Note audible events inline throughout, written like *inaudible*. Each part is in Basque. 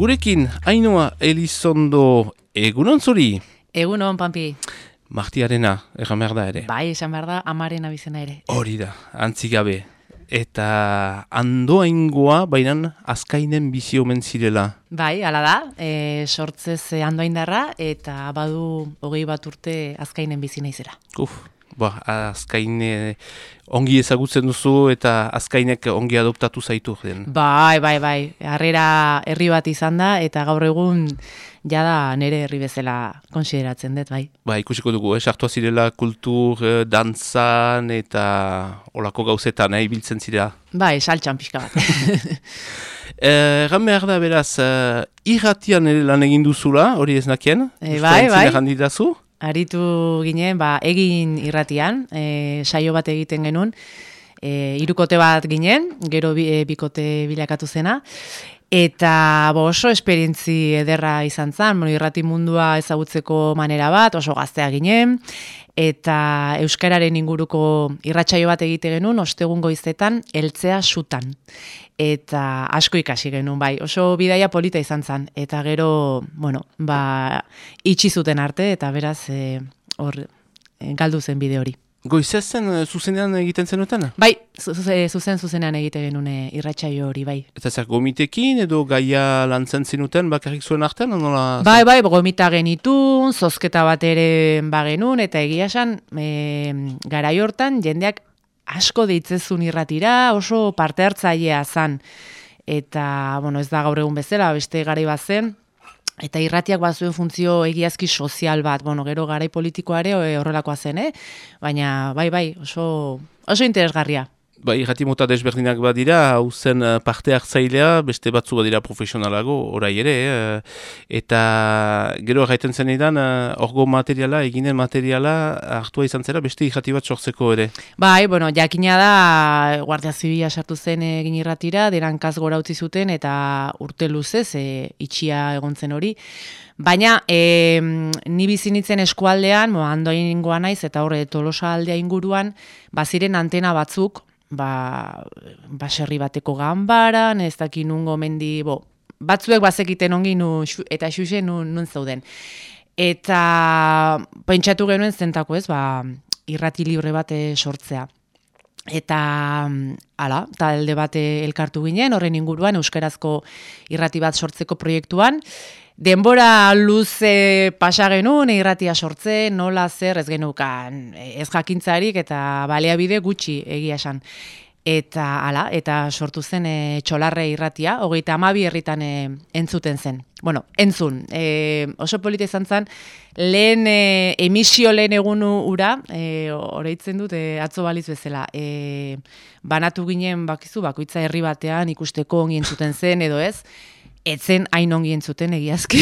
Gurekin, Ainoa Elizondo, egunon zuri? Egunon, Pampi. Martiarena, erran behar da ere. Bai, esan behar da, amaren abizena ere. Hori da, antzigabe. Eta andoa ingoa, baina azkainen bizi omen zirela. Bai, ala da, e, sortzez e, andoa indarra, eta badu hogei bat urte azkainen bizi naizera. Uf, ba, azkaine ongi ezagutzen duzu eta azkainek ongi adoptatu zaitu. Den. Bai, bai, bai, harrera herri bat izan da, eta gaur egun jada nere herri bezala konsideratzen dut, bai. Ba, ikusiko dugu, eh? sartua zirela kultur, eh, dantzan eta olako gauzetan, eh? ibiltzen zirela. Bai, saltxan pixka bat. *laughs* Erran behar da beraz, uh, irratian ere lan egin duzula, hori ez nakien? E, bai, bai. Didazu? Aritu ginen, ba, egin irratian, e, saio bat egiten genuen, e, irukote bat ginen, gero bi, e, bikote bilakatu zena, Eta bo, oso esperientzi ederra izan zen, bueno, irrati mundua ezagutzeko manera bat, oso gaztea ginen, eta Euskararen inguruko irratsaio bat egite genuen, ostegun goizetan, eltzea sutan. Eta asko ikasi genuen, bai, oso bidaia polita izan zen, eta gero, bueno, ba, itxi zuten arte, eta beraz, eh, hor, e, galdu zen bide hori. Goizezen eh, zuzenean egiten zenuten? Bai, zuzen zuzenean egite genuen irratsaio hori, bai. Eta zer, gomitekin edo gaia lantzen zinuten bakarrik zuen artean? Nola... Bai, bai, gomita genitun, zozketa bat ere bagenun, eta egia esan, e, garai hortan, jendeak asko deitzezun irratira, oso parte hartzailea zan. Eta, bueno, ez da gaur egun bezala, beste garai bat zen, Eta irratiak bat zuen funtzio egiazki sozial bat, bueno, gero garai politikoare horrelakoa zen, eh? baina bai, bai, oso, oso interesgarria. Ba, irrati mota desberdinak badira, hau zen uh, parte hartzailea, beste batzu badira profesionalago, orai ere, eh? eta gero gaiten zen edan, uh, orgo materiala, eginen materiala, hartua izan zera, beste irrati bat sortzeko ere. Bai, bueno, jakina da, Guardia Zibia sartu zen egin irratira, derankaz gora utzi zuten, eta urte luzez, e, itxia egon zen hori, Baina, e, ni bizinitzen eskualdean, mo, handoin naiz, eta horre tolosa aldea inguruan, baziren antena batzuk, ba, baserri bateko ganbaran, ez daki nungo mendi, bo, batzuek bazekiten ongi nu, eta xuxe nun, nun zauden. Eta pentsatu genuen zentako ez, ba, irrati libre bate sortzea. Eta, ala, talde bate elkartu ginen, horren inguruan, euskarazko irrati bat sortzeko proiektuan, denbora luze pasa genuen irratia sortze, nola zer ez genukan ez jakintzarik eta baleabide gutxi egia esan. Eta hala, eta sortu zen e, txolarre irratia, hogeita amabi herritan e, entzuten zen. Bueno, entzun, e, oso polita izan zen, lehen e, emisio lehen egunu ura, e, oreitzen dut, e, atzo baliz bezala, e, banatu ginen bakizu, bakoitza herri batean ikusteko ongi entzuten zen edo ez, etzen hain ongi entzuten egiazki.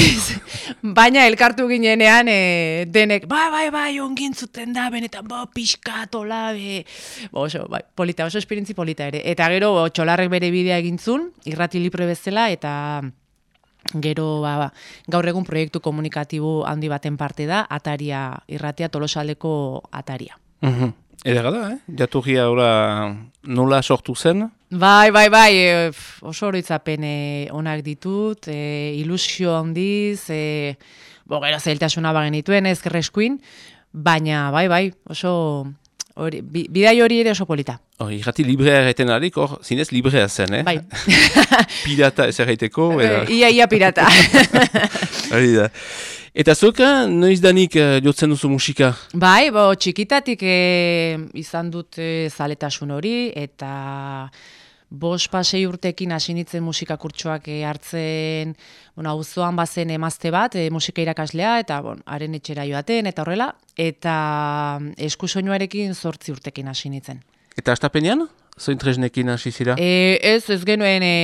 *laughs* Baina elkartu ginenean e, denek, bai, bai, bai, ongi entzuten da, benetan, bo, pixkatola, be. Bo, oso, bai, polita, oso esperientzi polita ere. Eta gero, txolarrek bere bidea egintzun, irrati lipre bezala, eta gero, ba, ba, gaur egun proiektu komunikatibo handi baten parte da, ataria, irratia, tolosaldeko ataria. Mm Eder da, eh? Jaturria nola sortu zen? Bai, bai, bai, e, oso horitzapen e, onak ditut, e, ilusio handiz, e, bo, gero zeltasuna bagenituen ez gerreskuin, baina, bai, bai, oso, hori, bidai hori ere oso polita. Oh, Irrati librea egiten harik, hor, zinez librea zen, eh? Bai. *laughs* pirata ez egiteko? *laughs* Ia, ia pirata. *laughs* Hori da. Eta zuka, noiz danik uh, jotzen duzu musika? Bai, bo, txikitatik eh, izan dut eh, zaletasun hori, eta bos pasei urtekin asinitzen musikakurtsoak eh, hartzen, bueno, auzoan bazen emazte bat, eh, musika irakaslea, eta bon, haren etxera joaten, eta horrela, eta eskusoinuarekin zortzi urtekin asinitzen. Eta astapenean? Zoin tresnekin hasi zira? E, ez, ez genuen, e,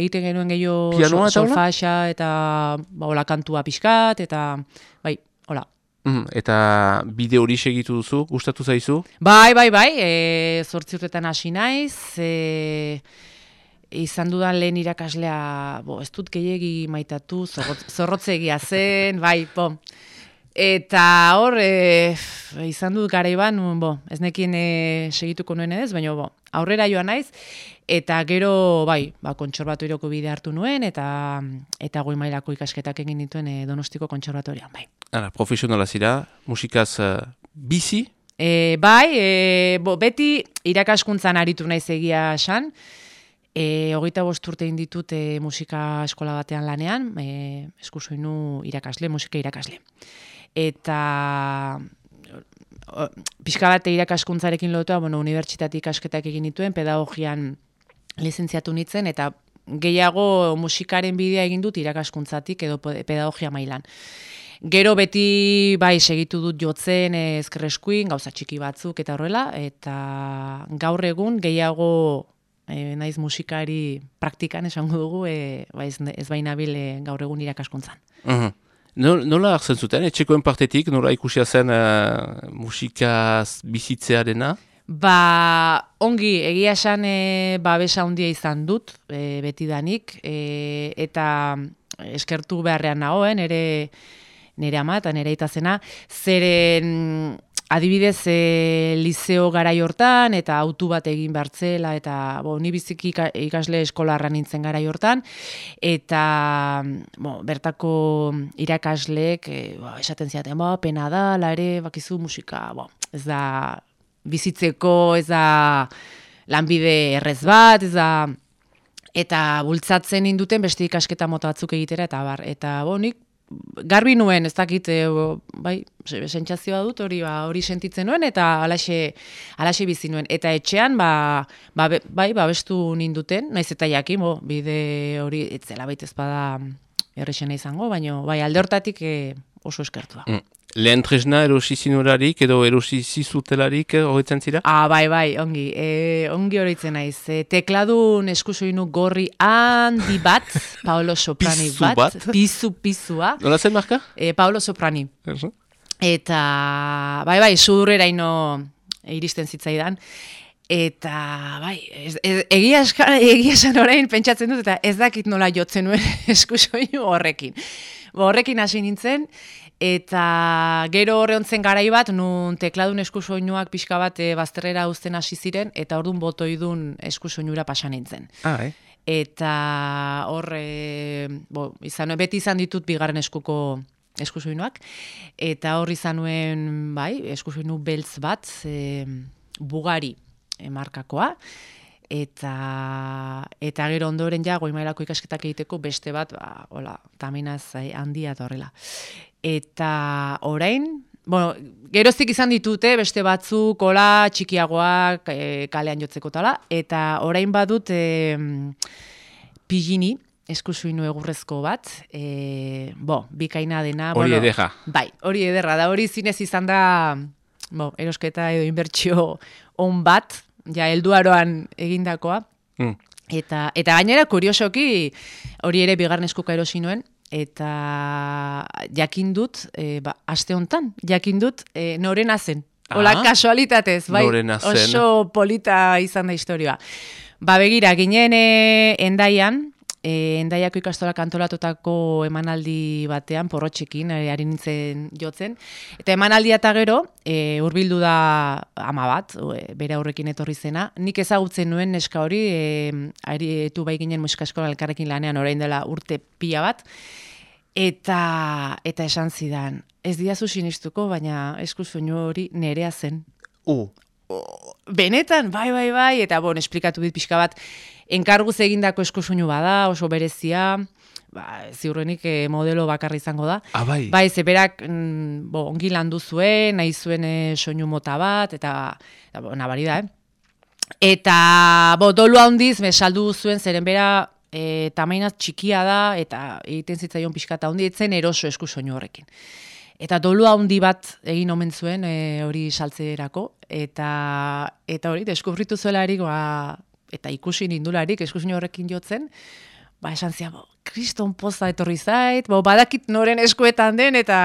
egiten genuen gehiago solfaxa eta ba, hola kantua pixkat, eta bai, hola. Mm, eta bide hori segitu duzu, gustatu zaizu? Bai, bai, bai, e, zortzi urtetan hasi naiz, e, izan dudan lehen irakaslea, bo, ez dut gehiagi maitatu, zorrotze egia zen, bai, po. Eta hor, e, izan dut gara iban, bo, ez nekin e, segituko nuen ez, baina bo, aurrera joan naiz, eta gero, bai, ba, kontserbatorioko bide hartu nuen, eta eta goi mailako ikasketak egin dituen e, donostiko kontserbatorian, bai. Ara, profesionala zira, musikaz uh, bizi? E, bai, e, bo, beti irakaskuntzan aritu naiz egia esan, E, hogeita bost urte inditut e, musika eskola batean lanean, e, eskusoinu irakasle, musika irakasle. Eta pixka bate irakaskuntzarekin lotua, bueno, unibertsitatik ikasketak egin dituen, pedagogian lizentziatu nitzen, eta gehiago musikaren bidea egin dut irakaskuntzatik edo pedagogia mailan. Gero beti bai segitu dut jotzen ezkerreskuin, gauza txiki batzuk eta horrela, eta gaur egun gehiago e, naiz musikari praktikan esango dugu, e, ba ez, ez baina bile gaur egun irakaskuntzan. Uh Nola hartzen zuten, etxekoen partetik, nola ikusia zen uh, musikaz bizitzea dena? Ba, ongi, egia esan e, babesa handia izan dut, e, beti danik, e, eta eskertu beharrean nagoen, ere nire ama eta nire itazena, zeren adibidez e, liceo garai hortan eta autu bat egin bertzela eta bo, ni biziki ikasle eskolarra nintzen garai hortan eta bo, bertako irakasleek e, bo, esaten ziaten bo, pena da, la ere bakizu musika bo, ez da bizitzeko ez da lanbide errez bat ez da eta bultzatzen induten beste ikasketa mota batzuk egitera eta bar eta bo, nik garbi nuen, ez dakit, e, bai, sentsazioa dut, hori ba, hori sentitzen nuen, eta alaxe, alaxe bizi nuen. Eta etxean, ba, ba, bai, babestu ninduten, naiz eta jakin, bo, bide hori, etzela baita ezpada errexena izango, baina bai, alde hortatik e, oso eskertua. Mm. Lehen tresna erosi zinurarik edo erosi zizutelarik eh, horretzen zira? Ah, bai, bai, ongi. E, ongi horretzen naiz. E, tekladun eskusoinu gorri handi bat, *laughs* Paolo Soprani bat. bat. Pizu, pizua. Nola zen marka? E, Paolo Soprani. Eta, bai, bai, sudurrera ino iristen zitzaidan. Eta, bai, ez, ez, egia, esan orain pentsatzen dut, eta ez dakit nola jotzen nuen *laughs* eskusoinu horrekin. horrekin hasi nintzen, Eta gero horre ontzen garai bat, nun tekladun eskusoinuak pixka bat e, bazterrera uzten hasi ziren, eta orduan botoidun eskusoinura pasan nintzen. Ah, eh? Eta horre, bo, izan, beti izan ditut bigarren eskuko eskusoinuak, eta hor izan nuen, bai, eskusoinu beltz bat, e, bugari e, markakoa, eta eta gero ondoren ja goimailako ikasketak egiteko beste bat ba hola taminaz handia eta horrela eta orain, bueno, geroztik izan ditute beste batzuk kola txikiagoak e, kalean jotzeko tala, eta orain badut e, pigini, eskusuinu egurrezko bat, e, bo, bikaina dena. Hori bueno, edera. Bai, hori ederra, da hori zinez izan da, bo, erosketa edo inbertsio on bat, ja, elduaroan egindakoa. Mm. Eta, eta gainera, kuriosoki, hori ere bigarren eskuka erosi nuen, eta jakin dut, e, ba, aste hontan, jakin dut, e, norena zen. Ola, kasualitatez, bai, oso polita izan da historioa. Ba, begira, ginen e, endaian, e, endaiako ikastola kantolatutako emanaldi batean, porrotxekin, e, ari nintzen jotzen. Eta emanaldia eta gero, e, urbildu da ama bat, e, bere aurrekin etorri zena. Nik ezagutzen nuen neska hori, e, ari etu bai ginen musikaskola elkarrekin lanean orain dela urte pila bat. Eta, eta esan zidan, ez diazu sinistuko, baina eskusoinu hori nerea zen. Uh. Benetan, bai, bai, bai, eta bon, esplikatu dit pixka bat, enkarguz egindako eskusoinu bada, oso berezia, ba, ziurrenik eh, modelo bakarri izango da. Ah, bai. Bai, zeberak, mm, bo, ongi landu zuen, nahi zuen eh, soinu mota bat, eta, eta bo, nabari da, eh? Eta, bo, dolu handiz, me saldu zuen, zeren bera, e, tamainaz txikia da, eta egiten zitzaion pixkata handi, etzen eroso esku soinu horrekin. Eta dolu handi bat egin omen zuen e, hori saltzerako, eta eta hori deskubritu zuelarik, ba, eta ikusi nindularik esku soinu horrekin jotzen, ba, esan zia, bo, kriston poza etorri zait, bo, badakit noren eskuetan den, eta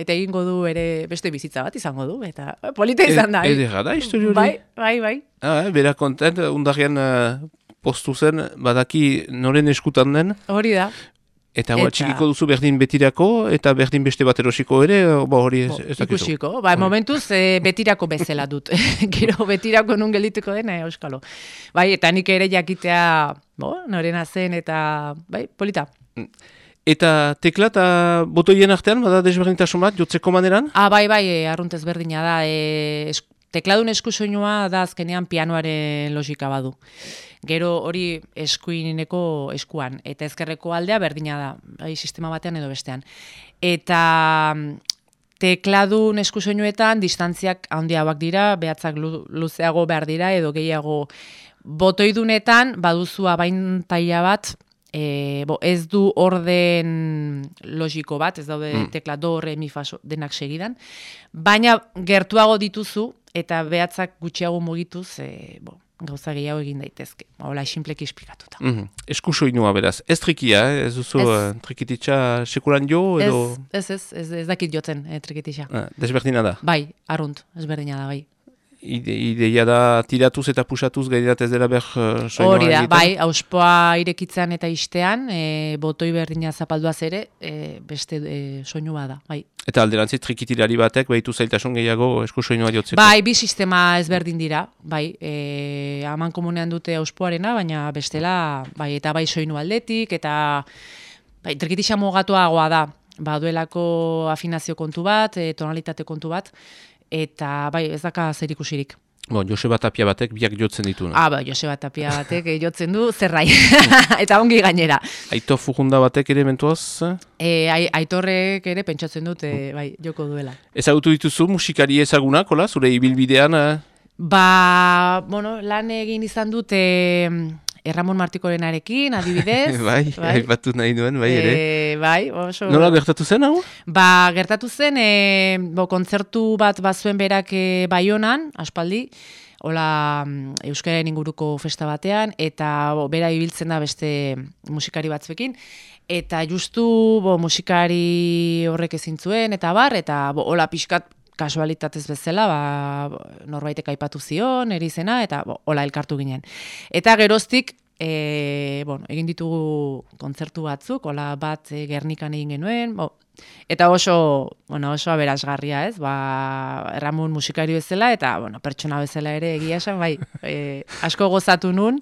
eta egingo du ere beste bizitza bat izango du, eta polita izan da. E, da, historio Bai, bai, bai. Ah, eh, bera kontent, undarrian uh, postu zen, badaki noren eskutan den. Hori da. Eta, eta txikiko duzu berdin betirako, eta berdin beste bat erosiko ere, bo hori ez, ez Ikusiko, ba, momentuz e, betirako bezala dut. *laughs* Gero betirako nun geldituko dena, euskalo. Bai, eta nik ere jakitea, bo, norena zen, eta, bai, polita. Eta tekla eta botoien artean, bada desberdintasun bat, jotzeko maneran? Ah, bai, bai, e, arruntez berdina da. E, tekladun esku soinua da azkenean pianoaren logika badu. Gero hori eskuineko eskuan, eta ezkerreko aldea berdina da, bai, sistema batean edo bestean. Eta mm, tekladun esku soinuetan distantziak handiagoak dira, behatzak luzeago behar dira, edo gehiago botoidunetan baduzu abaintaia bat, e, bo, ez du orden logiko bat, ez daude mm. tekla do, re, mi, fa, denak segidan, baina gertuago dituzu, eta behatzak gutxiago mugituz, e, bo, gauza gehiago egin daitezke. Hola, simpleki esplikatuta. Mm -hmm. Esku soinua beraz. Ez trikia, eh? ez duzu ez. Uh, trikititza sekuran jo? Edo... Ez, ez, ez, ez, dakit jotzen eh, trikititza. Ah, desberdina da? Bai, arrunt, ezberdina da, bai ide, ideia da tiratuz eta pusatuz gairat ez dela behar uh, soinua Hori da, bai, auspoa irekitzen eta istean, e, botoi berdina zapalduaz ere, e, beste e, soinua da, bai. Eta alderantzit, trikitilari batek, behitu zailtasun gehiago esku soinua diotzeko? Bai, bi sistema ezberdin dira, bai, e, aman komunean dute auspoarena, baina bestela, bai, eta bai soinu aldetik, eta bai, trikitisa mogatuagoa da, ba, duelako afinazio kontu bat, e, tonalitate kontu bat, eta bai ez daka zer ikusirik. Bon, Joseba Tapia batek biak jotzen ditu. Ah, ba, Joseba Tapia batek eh, jotzen du zerrai. *laughs* eta ongi gainera. Aito fujunda batek ere mentuaz? E, aitorrek ere pentsatzen dut, e, bai, joko duela. Ezagutu dituzu musikari ezagunak, hola, zure ibilbidean? Ba, bueno, lan egin izan dut, e, Erramon Martikorenarekin, adibidez. *laughs* bai, bai, aipatu nahi duen, bai ere. E, bai, oso... Nola gertatu zen, hau? Ba, gertatu zen, e, bo, kontzertu bat bazuen berak e, baionan, aspaldi, hola mm, Euskaren inguruko festa batean, eta bo, bera ibiltzen da beste musikari batzuekin, eta justu bo, musikari horrek ezin zuen, eta bar, eta bo, hola pixkat kasualitatez bezala, ba, norbaitek aipatu zion, erizena, eta hola elkartu ginen. Eta geroztik, e, bueno, egin ditugu kontzertu batzuk, hola bat e, gernikan egin genuen, bo, eta oso, bueno, oso aberasgarria ez, ba, erramun musikari bezala, eta bueno, pertsona bezala ere egia esan, bai, e, asko gozatu nun,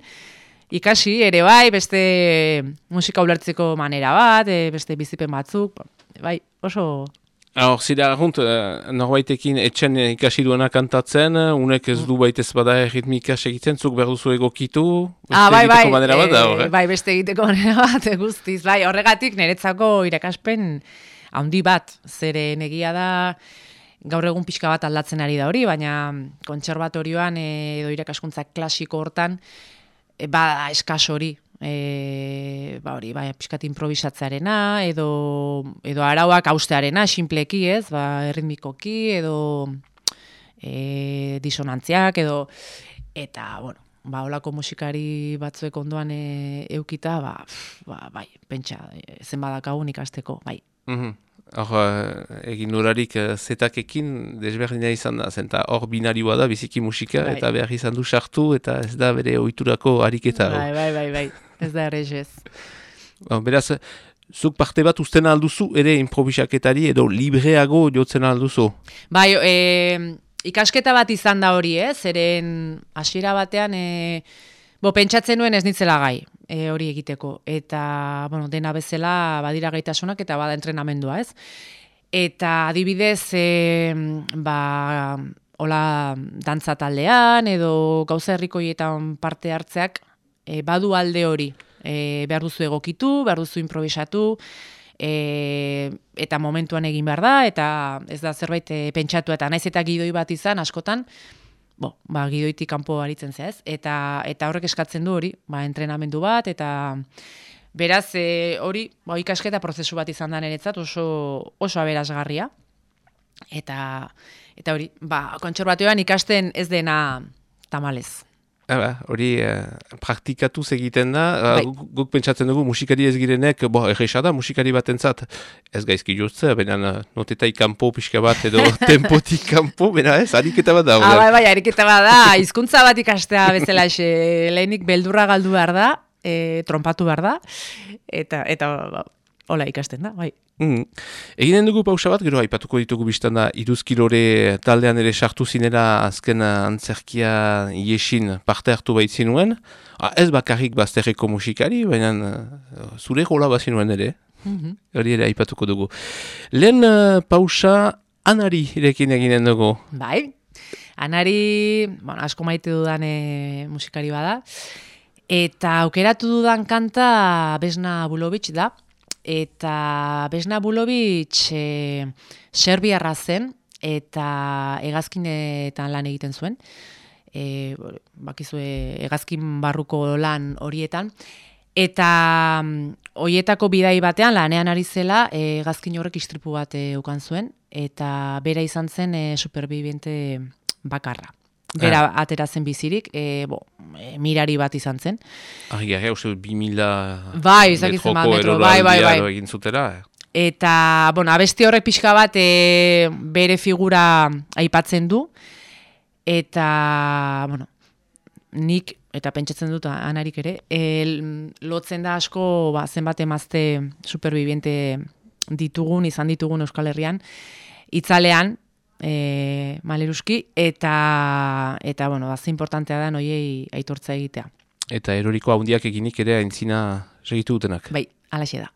ikasi ere bai, beste musika ulertzeko manera bat, e, beste bizipen batzuk, bai, oso Hor, zira argunt, uh, norbaitekin etxen ikasi duena kantatzen, unek ez du baitez bada erritmika segitzen, zuk behar duzu egokitu, beste ah, bai, bai, manera bat da, e, Bai, beste egiteko manera *laughs* bat, guztiz. Bai, horregatik niretzako irakaspen handi bat, zere negia da, gaur egun pixka bat aldatzen ari da hori, baina kontserbatorioan edo irakaskuntza klasiko hortan, e, ba, eskas hori, e, ba hori, bai, pixkat improvisatzearena, edo, edo arauak austearena, sinpleki ez, ba, erritmikoki, edo e, disonantziak, edo, eta, bueno, ba, olako musikari batzuek ondoan e, eukita, ba, ba, bai, pentsa, e, zenbadakagun ikasteko, bai. Mm Hor, uh, egin nurarik uh, zetakekin desberdina izan da, zenta hor binarioa da biziki musika, bai. eta behar izan du sartu, eta ez da bere ohiturako ariketa. Bai, bai, bai, bai, ez da ere ez. beraz, zuk parte bat usten alduzu ere improvisaketari edo libreago jotzen alduzu? Bai, e, ikasketa bat izan da hori, ez? Zeren hasiera batean... E, Bo, pentsatzen nuen ez nitzela gai e, hori egiteko. Eta, bueno, dena bezala badira gaitasunak eta bada entrenamendua, ez? Eta adibidez, e, ba, hola, dantza taldean edo gauza herrikoietan parte hartzeak e, badu alde hori. E, behar duzu egokitu, behar duzu improvisatu, e, eta momentuan egin behar da, eta ez da zerbait e, pentsatu, eta naiz eta gidoi bat izan, askotan, bo, ba, gidoitik kanpo aritzen ez? Eta, eta horrek eskatzen du hori, ba, entrenamendu bat, eta beraz e, hori, ba, ikasketa prozesu bat izan da niretzat oso, oso aberazgarria. Eta, eta hori, ba, kontserbatioan ikasten ez dena tamalez. Aba, hori uh, praktikatuz egiten da, uh, guk, pentsatzen dugu musikari ez girenek, bo, erresa da, musikari bat entzat, ez gaizki jurtze, baina uh, notetai kanpo pixka bat edo *laughs* tempotik kanpo, baina ez, ariketa bat da. Ah, bai, bai, ariketa bat da, izkuntza bat ikastea bezala *laughs* xe, lehenik beldurra galdu behar da, e, trompatu behar da, eta, eta ba, hola ikasten da, bai. Mm. Eginen dugu pausa bat, gero aipatuko ditugu biztan da, iruzkilore taldean ere sartu zinela azken antzerkia iesin parte hartu baitzinuen. Ah, ez bakarrik bazterreko musikari, baina uh, zure gola bazinuen ere. Mm Hori ere aipatuko dugu. Lehen uh, pausa anari irekin eginen dugu. Bai, anari, bueno, asko maite dudan e, musikari bada. Eta aukeratu dudan kanta Besna Bulovic da, eta Besna Bulovic e, serbiarra zen, eta hegazkinetan lan egiten zuen, e, bakizue hegazkin barruko lan horietan, eta hoietako bidai batean lanean ari zela hegazkin horrek istripu bat e, ukan zuen, eta bera izan zen e, superbibiente bakarra. Bera ah. atera zen bizirik, e, bo, e, mirari bat izan zen. Argi, ah, uste, bi mila bai, metro, bai, bai, bai. egin zutera. Eh? Eta, bueno, abesti horrek pixka bat e, bere figura aipatzen du. Eta, bueno, nik, eta pentsatzen dut anarik ere, e, lotzen da asko ba, zenbat emazte superbibiente ditugun, izan ditugun Euskal Herrian, itzalean, e, maleruski, eta, eta bueno, baze importantea da noiei aitortza egitea. Eta eroriko haundiak eginik ere aintzina segitu dutenak. Bai, alaxe da.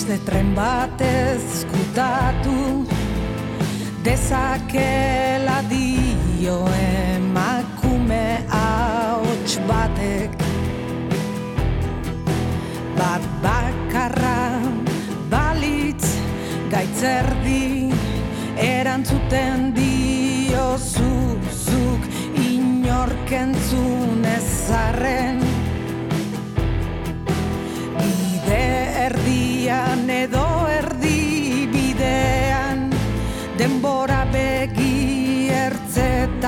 Beste tren batez kutatu dezakela dio emakume ahots batek. Bat bakarra balitz gaitzerdi erantzuten dio zuzuk inorkentzun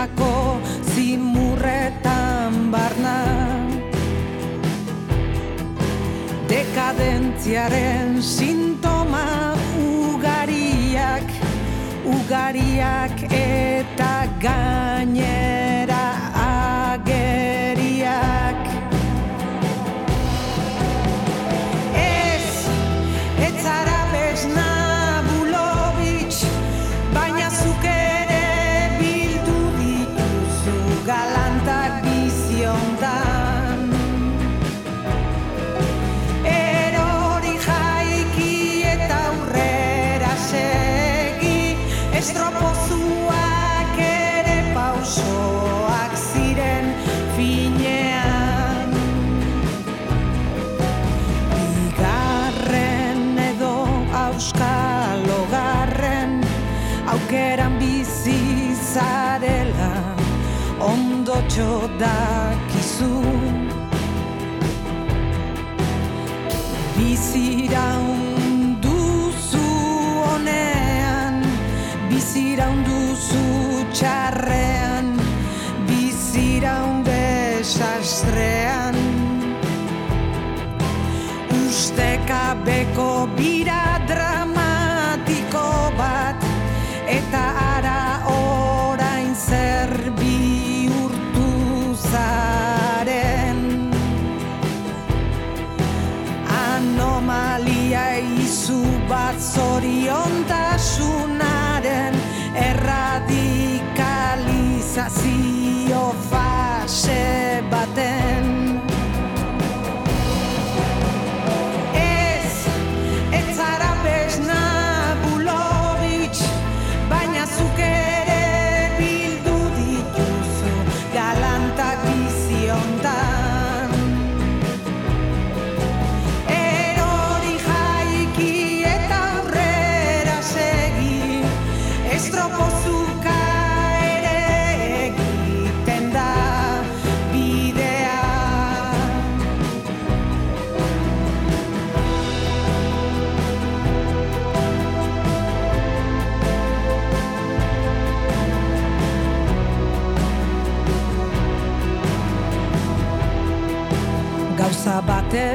ertzetako zimurretan barna. Dekadentziaren sintoma ugariak ugariak eta gainera so dark.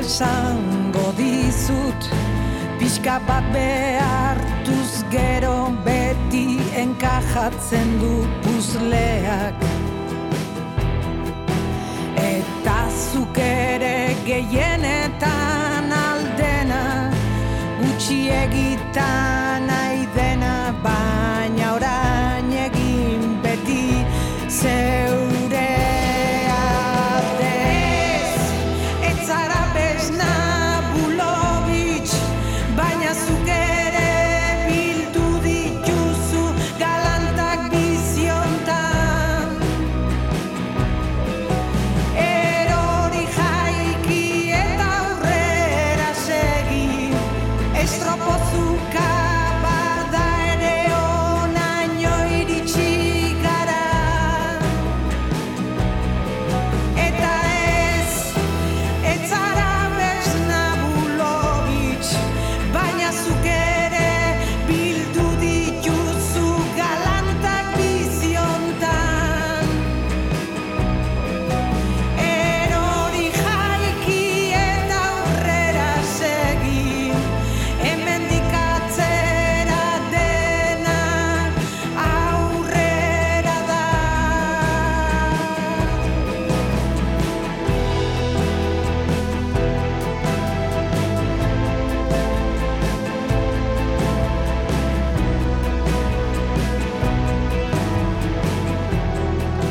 Esango dizut. Pixka bat behartuz gero beti enkajatzen du puzleak. Eta zuk ere gehienetan aldena Gutxi egitan nahi dena baina orain egin beti zeure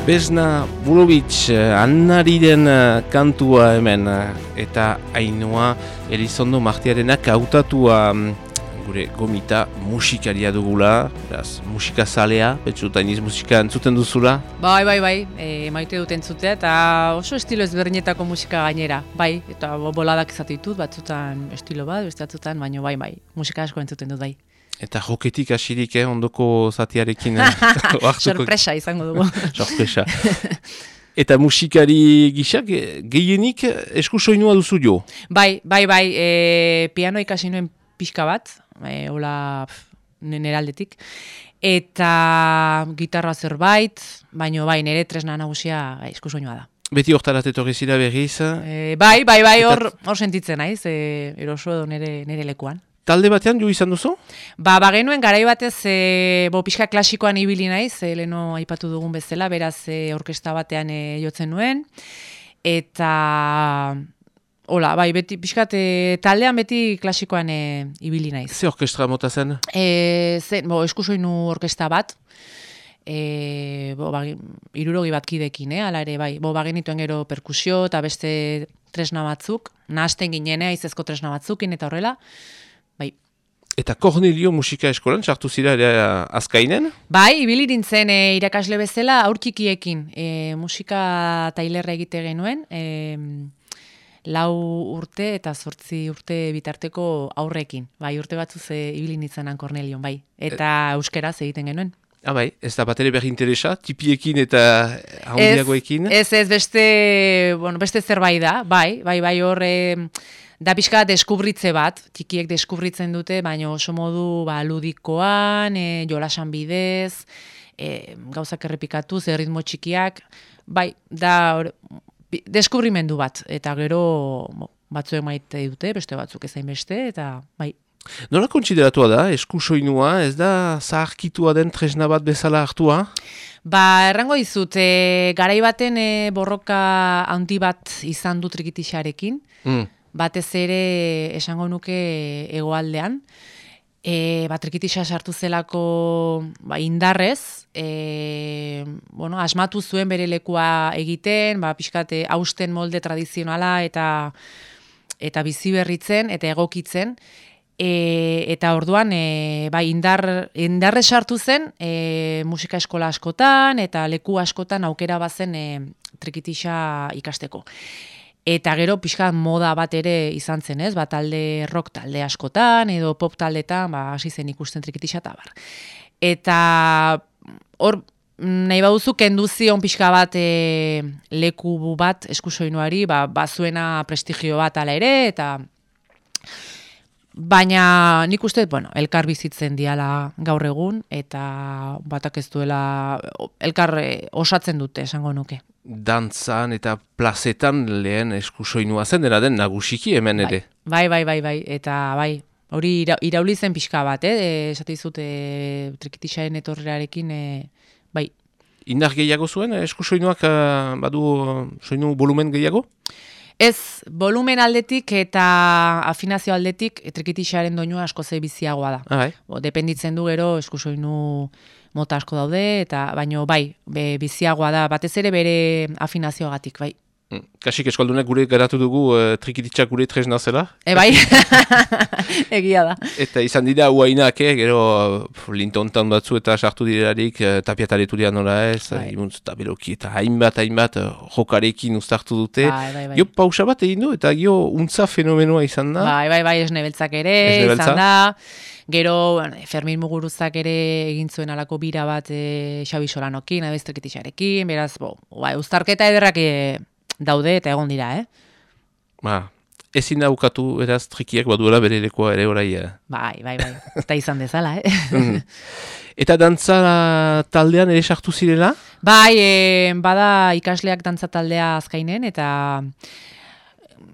Besna Bulovitz, eh, Annariren eh, kantua hemen, eh, eta Ainhoa Elizondo Martiarenak hautatua mm, gure gomita musikaria dugula, beraz, musika zalea, betxut hainiz musika entzuten duzula. Bai, bai, bai, e, maite duten zutea, eta oso estilo ezberdinetako musika gainera, bai, eta bo- boladak izate ditut, batzutan estilo bat, beste batzutan, baino bai, bai, musika asko entzuten dut, bai. Eta joketik hasirik, eh, ondoko zatiarekin. eh, *laughs* *laughs* Sorpresa izango dugu. *laughs* Sorpresa. Eta musikari gisak, eh, gehienik esku soinua duzu jo. bai, bai, bai, e, piano ikasi nuen pixka bat, e, hola pf, ne- nere aldetik, eta gitarra zerbait, baino bai, nire tresna nagusia bai, eskusoinua da. Beti hortarat etorri zira berriz. E, bai, bai, bai, hor, hor sentitzen naiz, e, eroso edo nire, nire lekuan. Talde batean jo izan duzu? Ba, bagenuen garai batez, e, bo, pixka klasikoan ibili naiz, e, leno aipatu dugun bezala, beraz e, orkesta batean e, jotzen nuen, eta... Hola, bai, beti, pixkat, e, taldean beti klasikoan e, ibili naiz. Ze orkestra mota zen? E, zen, bo, eskusoinu orkesta bat, e, bo, bagi, irurogi bat kidekin, eh, ala ere, bai, bo, bagenituen gero perkusio eta beste tresna batzuk, nahasten ginen, aizezko tresna batzukin eta horrela, Eta Cornelio musika eskolan sartu zira ere azkainen? Bai, ibili nintzen e, irakasle bezala aurkikiekin e, musika tailerra egite genuen, e, lau urte eta zortzi urte bitarteko aurrekin. Bai, urte batzuz e, ibili nintzenan Cornelion, bai. Eta euskeraz egiten genuen. Ah bai, ez da bat ere behar interesa, tipiekin eta handiagoekin. Ez, ez, beste, bueno, beste zerbait da, bai, bai, bai hor, e, da pixka deskubritze bat, txikiek deskubritzen dute, baina oso modu ba, ludikoan, e, jolasan bidez, e, gauzak errepikatuz, erritmo txikiak, bai, da bi- deskubrimendu bat, eta gero batzuek maite dute, beste batzuk ezain beste, eta bai, Nola kontsideratua da, esku soinua, ez da zaharkitua den tresna bat bezala hartua? Ba, errango dizut, e, garai baten e, borroka handi bat izan du trikitixarekin, Mm. Batez ere esango nuke hegoaldean. E, ba, trikitixa sartu zelako ba, indarrez, e, bueno, asmatu zuen bere lekua egiten, ba, pixkate hausten molde tradizionala eta eta bizi berritzen eta egokitzen. E, eta orduan e, bai, indar, indarre sartu zen e, musika eskola askotan eta leku askotan aukera bazen e, trikitixa ikasteko. Eta gero pixka moda bat ere izan zen, ez? Ba, talde rock talde askotan edo pop taldetan ba, hasi zen ikusten trikitixa eta bar. Eta hor nahi baduzu kendu zion pixka bat e, leku bat eskusoinuari, ba, bazuena prestigio bat ala ere, eta Baina nik uste, bueno, elkar bizitzen diala gaur egun, eta batak ez duela, elkar eh, osatzen dute, esango nuke. Dantzan eta plazetan lehen eskusoinua zen, dena den nagusiki hemen ere. Bai, bai, bai, bai, eta bai, hori ira, irauli zen pixka bat, eh? E, esate dizut, e, trikitisaren etorrearekin, e, bai. Indar gehiago zuen, eh, eskusoinuak eh, badu eh, soinu volumen gehiago? Ez, volumen aldetik eta afinazio aldetik trikitisaren doinua asko ze biziagoa da. Ah, bai. Bo, dependitzen du gero eskusoinu mota asko daude, eta baino bai, be, biziagoa da, batez ere bere afinazioagatik, bai. Kasik eskaldunek gure garatu dugu uh, trikititzak gure tresna zela. E bai, *laughs* egia da. Eta izan dira uainak, eh, gero pf, lintontan batzu eta sartu direlarik uh, tapiataretu dira nola ez, Bai. imuntz eta beloki eta hainbat, hainbat uh, jokarekin uztartu dute. Bai, bai, bai. Gio pausa bat egin du eta gio untza fenomenoa izan da. Bai, bai, bai, esne beltzak ere, Esne beltza. izan da. Gero, bueno, Fermin Muguruzak ere egin zuen alako bira bat e, Xabi Solanokin, abeztrikitixarekin, beraz, bo, bai, uztarketa ederrak e, daude eta egon dira, eh? Ba, ezin da ukatu eraz trikiak baduela bere lekoa ere orai. eh. Bai, bai, bai, eta izan dezala, eh? *laughs* Mhm. Eta dantza taldean ere sartu zirela? Bai, e, bada ikasleak dantza taldea azkainen, eta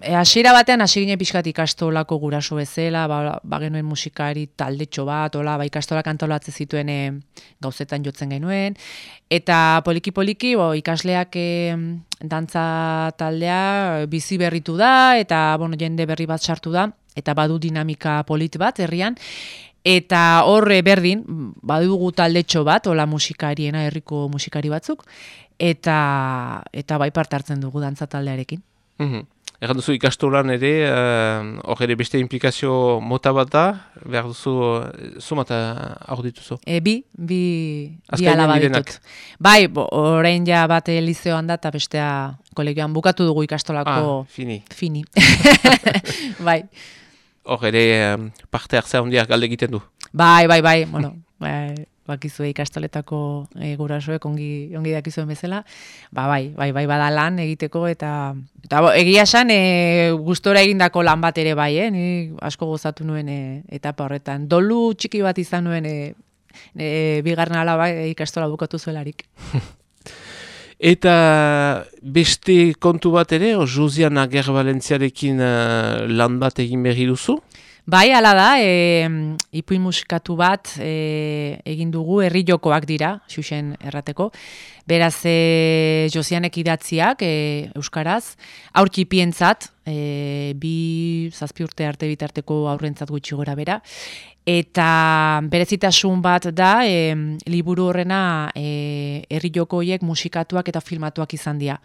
hasiera batean hasi ginen pixkat ikastolako guraso bezala, ba, ba genuen musikari taldetxo bat, ola, ba ikastolak antolatzen zituen e, gauzetan jotzen genuen, eta poliki-poliki bo, ikasleak e, dantza taldea e, bizi berritu da, eta bueno, jende berri bat sartu da, eta badu dinamika polit bat herrian, Eta horre berdin, badugu taldetxo bat, ola musikariena, herriko musikari batzuk, eta, eta bai parte hartzen dugu dantza taldearekin. Mhm. Erran duzu ikastolan ere, uh, hor ere beste implikazio mota bat da, behar duzu, uh, zumata hor dituzu. E, bi, bi, bi alaba ditut. Bai, bo, orain ja bat lizeoan da, eta bestea kolegioan bukatu dugu ikastolako Ah, fini. fini. *laughs* *laughs* bai, Hor ere um, parte hartzea handiak galde egiten du. bai, bai, bai, bueno, *laughs* bai, bakizue ikastoletako e, gurasoek ongi, ongi dakizuen bezala, ba, bai, bai, bai, bada lan egiteko, eta, eta bo, egia esan, e, gustora egindako lan bat ere bai, eh? ni asko gozatu nuen e, etapa horretan. Dolu txiki bat izan nuen e, e, bigarren alaba ikastola bukatu zuelarik. *laughs* Eta beste kontu bat ere, Josian Ager uh, lan bat egin berri duzu? Bai, hala da, e, ipuin musikatu bat e, egin dugu, herri jokoak dira, xuxen errateko. Beraz, e, Josianek idatziak, e, Euskaraz, aurkipientzat, e, bi zazpi urte arte bitarteko aurrentzat gutxi gora bera, eta berezitasun bat da, e, liburu horrena e, herri joko horiek musikatuak eta filmatuak izan dira.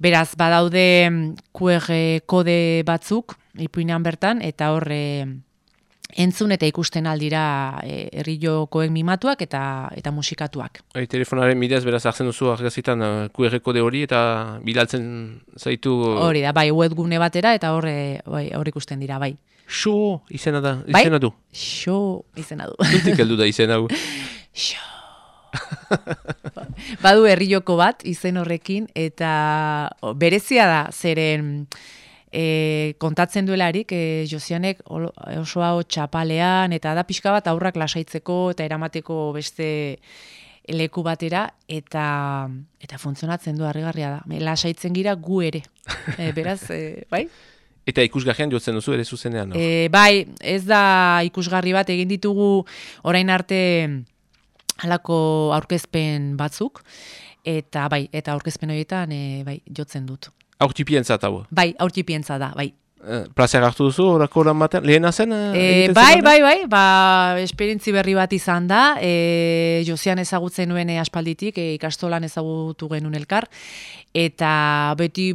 Beraz, badaude QR kode batzuk, ipuinean bertan, eta hor e, entzun eta ikusten aldira e, herri jokoek mimatuak eta eta musikatuak. Hori telefonaren bidez beraz hartzen duzu argazitan uh, QR kode hori eta bilaltzen zaitu Hori da, bai, webgune batera eta hor e, bai, hor ikusten dira, bai. show izena da, Bai? izena du. Xo izena du. Zuntik heldu da izen hau. *laughs* Xo. Badu herri joko bat izen horrekin eta berezia da zeren e, kontatzen duelarik e, Josianek oso hau txapalean eta da pixka bat aurrak lasaitzeko eta eramateko beste leku batera eta eta funtzionatzen du harrigarria da. Lasaitzen gira gu ere. *laughs* E, beraz, e, bai? Eta ikusgarrian jotzen duzu ere zuzenean. No? E, bai, ez da ikusgarri bat egin ditugu orain arte halako aurkezpen batzuk eta bai, eta aurkezpen horietan e, bai, jotzen dut. Aurtipien zat hau. Bai, aurtipientza da, bai. Uh, plazer hartu duzu horako lan batean. Lehena zen? E, bai, bai, bai, ba, esperientzi berri bat izan da, e, Josian ezagutzen nuen e, aspalditik, e, ikastolan ezagutu genuen elkar, eta beti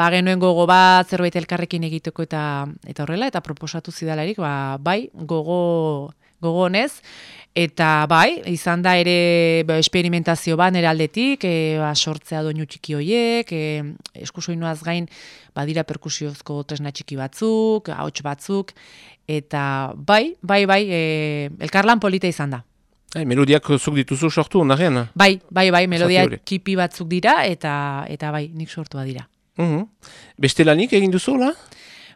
bagenuen gogo bat zerbait elkarrekin egiteko eta eta horrela, eta proposatu zidalarik, ba, bai, gogo, gogo honez, Eta bai, izan da ere ba, esperimentazio bat nire aldetik, e, ba, sortzea doinu txiki hoiek, e, eskusoinuaz gain badira perkusiozko tresna txiki batzuk, ahots batzuk, eta bai, bai, bai, e, elkarlan polita izan da. Ai, melodiak zuk dituzu sortu ondarean. Bai, bai, bai, melodia hori. txipi batzuk dira, eta eta bai, nik sortua dira. Mhm. Beste lanik egin duzu, la?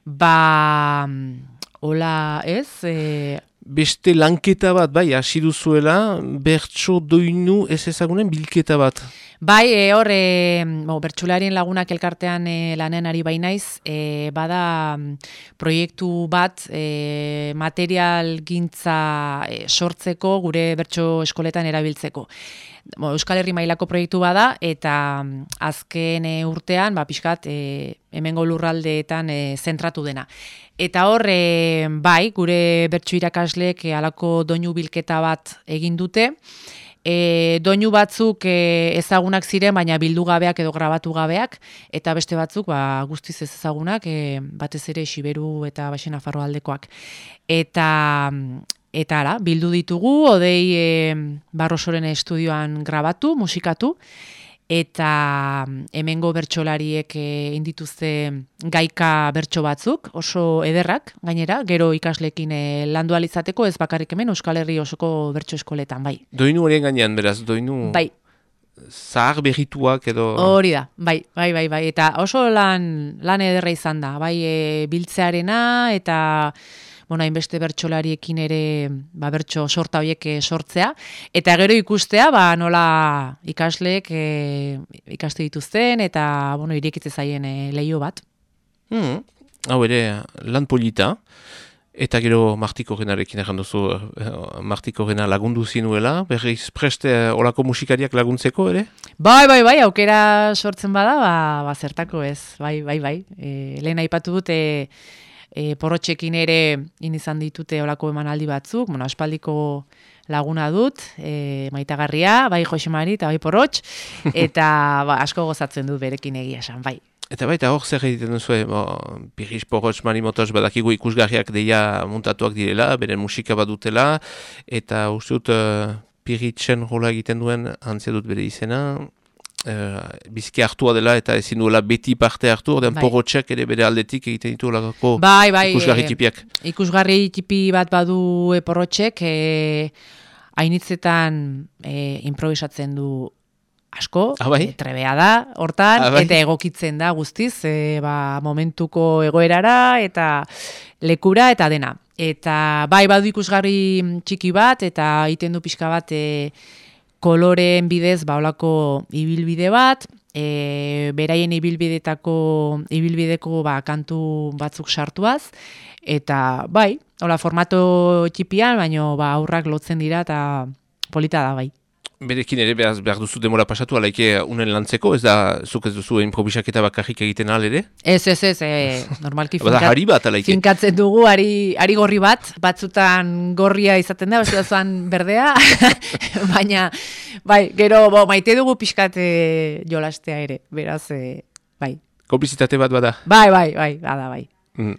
Ba, mm, hola ez, e, beste lanketa bat, bai, hasi duzuela, bertso doinu ez ezagunen bilketa bat. Bai, e, hor, e, bo, bertsularien lagunak elkartean e, lanean ari bainaiz, e, bada mm, proiektu bat e, material gintza e, sortzeko gure bertso eskoletan erabiltzeko. Bo, Euskal Herri mailako proiektu bada eta mm, azken e, urtean, ba, pixkat, e, hemengo lurraldeetan e, zentratu dena. Eta hor, e, bai, gure bertsu irakasleek e, alako doinu bilketa bat egin dute, e, doinu batzuk e, ezagunak ziren, baina bildu gabeak edo grabatu gabeak, eta beste batzuk ba, guztiz ez ezagunak, e, batez ere Siberu eta Baixen Nafarro aldekoak. Eta, eta ara, bildu ditugu, odei e, Barrosoren estudioan grabatu, musikatu, eta hemengo bertsolariek e, indituzte gaika bertso batzuk, oso ederrak, gainera, gero ikaslekin e, landu alizateko, ez bakarrik hemen Euskal Herri osoko bertso eskoletan, bai. Doinu horien gainean, beraz, doinu Bai, zahar berrituak edo... Hori da, bai, bai, bai, bai. Eta oso lan, lan ederra izan da, bai, e, biltzearena eta bueno, hainbeste bertsolariekin ere ba, bertso sorta horiek e, sortzea. Eta gero ikustea, ba, nola ikasleek e, ikaste dituzten eta bueno, irekitze zaien e, leio bat. Hmm. Hau ere, lan polita. Eta gero Martiko Renarekin erran duzu, eh, Martiko Rena lagundu zinuela, berriz preste eh, olako musikariak laguntzeko ere? Bai, bai, bai, aukera sortzen bada, ba, ba zertako ez, bai, bai, bai. E, lehen aipatu dut, e, e, porrotxekin ere in izan ditute olako emanaldi batzuk, bueno, aspaldiko laguna dut, e, maitagarria, bai Josemari eta bai porrotx, *laughs* eta ba, asko gozatzen dut berekin egia esan, bai. Eta baita hor zer egiten duzu, bo, Pirris Porrotz Marimotos badakigu ikusgarriak deia muntatuak direla, beren musika badutela, eta uste dut uh, Pirritzen rola egiten duen, antzia dut bere izena, uh, biziki hartua dela eta ezin duela beti parte hartu, ordean Bai. porrotxak ere bere aldetik egiten ditu olako Bai, bai. ikusgarri e, tipiak. Ikusgarri tipi bat badu eporrotxek, e, hainitzetan e, improvisatzen du asko, Ah, bai? e, trebea da, hortan, Ah, bai? eta egokitzen da guztiz, e, ba, momentuko egoerara, eta lekura, eta dena. Eta bai badu ikusgarri txiki bat, eta egiten du pixka bat e, koloreen bidez, ba, olako ibilbide bat, e, beraien ibilbidetako ibilbideko ba, kantu batzuk sartuaz, eta bai, hola formato txipian, baino ba, aurrak lotzen dira eta polita da bai. Berekin ere behar, behar duzu demora pasatu, alaike unen lantzeko, ez da, zuk ez duzu improvisaketa bakarrik egiten al ere? Ez, ez, ez, e, *laughs* normalki finkat- hari bat alaike. finkatzen dugu ari, ari gorri bat, batzutan gorria izaten da, batzutan *laughs* berdea, *laughs* baina, bai, gero bo, maite dugu pixkat e, jolastea ere, beraz, e, bai. Komplizitate bat bada. Bai, bai, bai, bada, bai. Mm.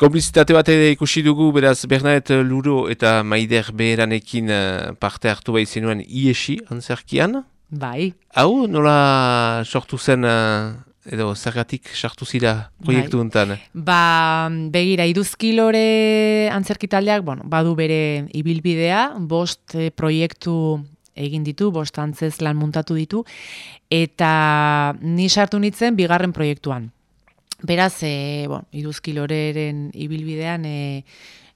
Komplizitate bat ere ikusi dugu, beraz, Bernadette Luro eta Maider Beheranekin eh, parte hartu bai zenuen iesi, antzerkian. Bai, Hau, nola sortu zen, eh, edo zergatik sartu zira proiektu Bai. honetan? Ba, begira, iduzkilore antzerkitaldeak, bueno, badu bere ibilbidea, bost eh, proiektu egin ditu, bost antzez lan muntatu ditu, eta ni sartu nitzen bigarren proiektuan. Beraz, e, bon, iduzkiloreren ibilbidean e,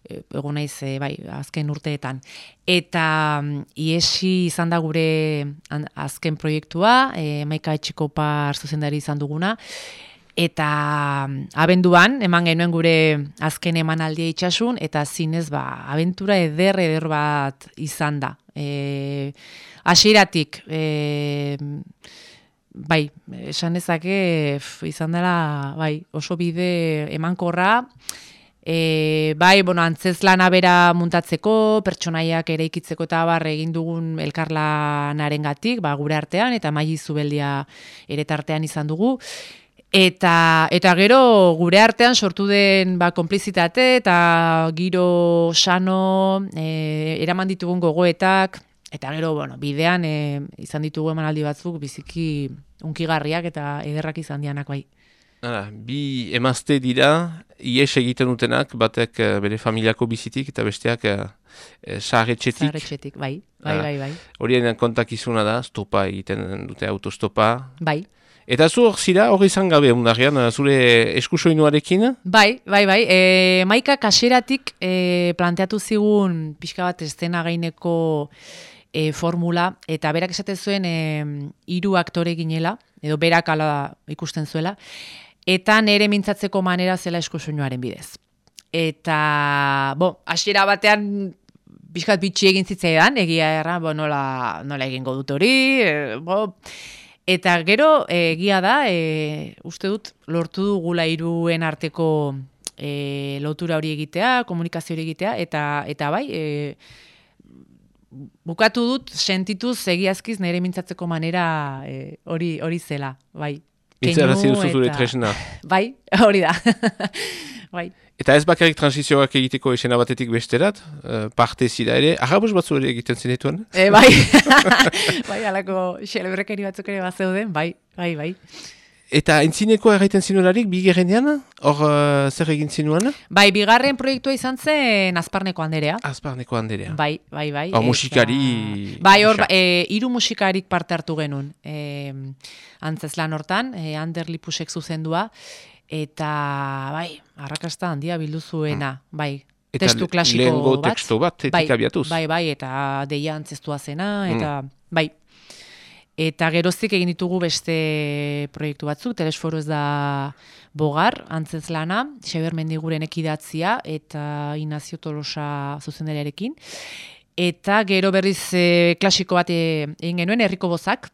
e, egon naiz e, bai, azken urteetan. Eta mm, iesi izan da gure azken proiektua, e, maika etxikopa zuzendari izan duguna, eta mm, abenduan, eman genuen gure azken emanaldia itxasun, eta zinez, ba, abentura eder, eder bat izan da. E, Hasieratik, e, bai, esan ezake, izan dela, bai, oso bide emankorra, E, bai, bueno, antzez lana bera muntatzeko, pertsonaiak ere ikitzeko eta bar egin dugun elkarlanaren gatik, ba, gure artean, eta mai zubeldia ere tartean izan dugu. Eta, eta gero gure artean sortu den ba, konplizitate eta giro sano, e, eraman ditugun gogoetak, eta gero bueno, bidean e, izan ditugu emanaldi batzuk biziki unkigarriak eta ederrak izan dianak bai. Hala, bi emazte dira, ies egiten dutenak, batek eh, bere familiako bizitik eta besteak eh, eh, saharretxetik. Zaharretxetik, bai, bai, bai, bai. Horien kontakizuna da, stopa egiten dute autostopa, Bai, Eta zu hor zira, hori izan gabe, undarrian, zure eskusoinuarekin? Bai, bai, bai. E, maika kaseratik e, planteatu zigun pixka bat estena gaineko e, formula, eta berak esaten zuen e, hiru aktore ginela, edo berak ala ikusten zuela, eta nere mintzatzeko manera zela eskusoinuaren bidez. Eta, bo, hasiera batean pixkat bitxi egin zitzaidan, egia erra, bo, nola, nola egingo dut hori, e, bo, Eta gero egia da, e, uste dut lortu dugula hiruen arteko e, lotura hori egitea, komunikazio hori egitea, eta, eta bai, e, bukatu dut sentituz egiazkiz nire mintzatzeko manera e, hori hori zela, bai. Mintzara Keinu ziruzu zure tresna. *laughs* Bai, hori da. *laughs* bai. Eta ez bakarrik transizioak egiteko esena batetik besterat, eh, parte zira ere, ahabos batzu ere egiten zinetuen? E, bai, *laughs* bai, alako xelebrekeri batzuk ere bat zeuden, bai, bai, bai. Eta entzineko erraiten zinuelarik, bigerenean, hor eh, zer egin zinuen? Bai, bigarren proiektua izan zen Azparneko handerea. Azparneko handerea. Bai, bai, bai. Hor eta- musikari Bai, hor, e, hiru musikarik parte hartu genuen. E, antzeslan hortan, e, Ander Lipusek zuzendua, eta, bai, arrakasta handia bildu zuena, bai. Mm. Eta testu klasiko lehengo bat. tekstu bat, etik bai, abiatuz. Bai, bai, eta deia antzestua zena, Mm. eta, bai. Eta geroztik egin ditugu beste proiektu batzuk, Telesforo ez da bogar, antzeslana, Xaber Mendiguren ekidatzia, eta Inazio Tolosa zuzendariarekin. Eta gero berriz e, klasiko bat e, egin genuen, herriko bozak.